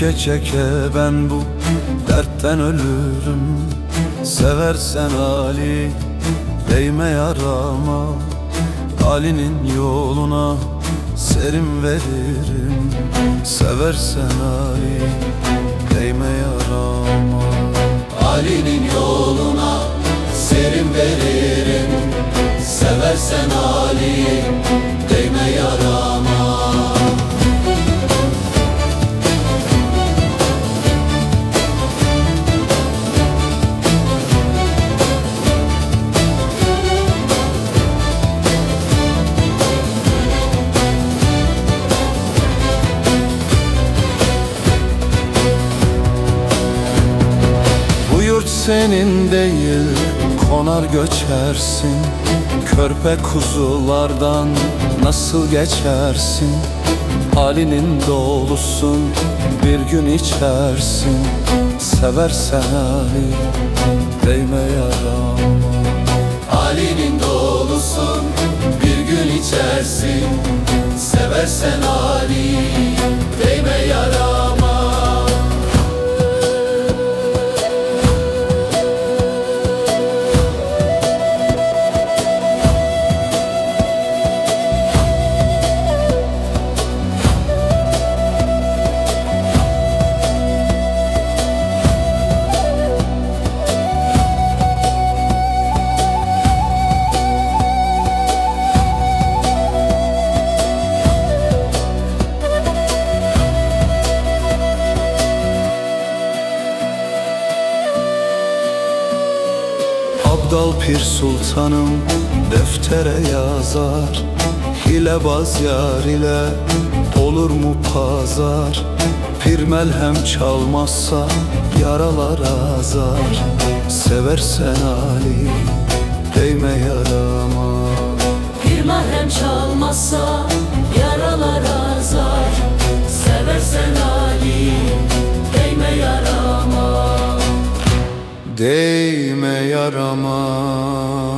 Çeke çeke ben bu dertten ölürüm. Seversen Ali değme yarama. Ali'nin yoluna serim veririm. Seversen Ali değme yarama. Ali'nin yoluna serim veririm. Seversen Ali senin değil konar göçersin. Körpe kuzulardan nasıl geçersin? Ali'nin dolusun bir gün içersin. Seversen Ali değme yarama. Ali'nin dolusun bir gün içersin. Seversen Ali Abdal Pir Sultanım deftere yazar. Hilebaz yar ile olur mu pazar? Pir melhem çalmazsa yaralar azar. Seversen Ali değme yarama. Bir mahrem çalmazsa Değme yarama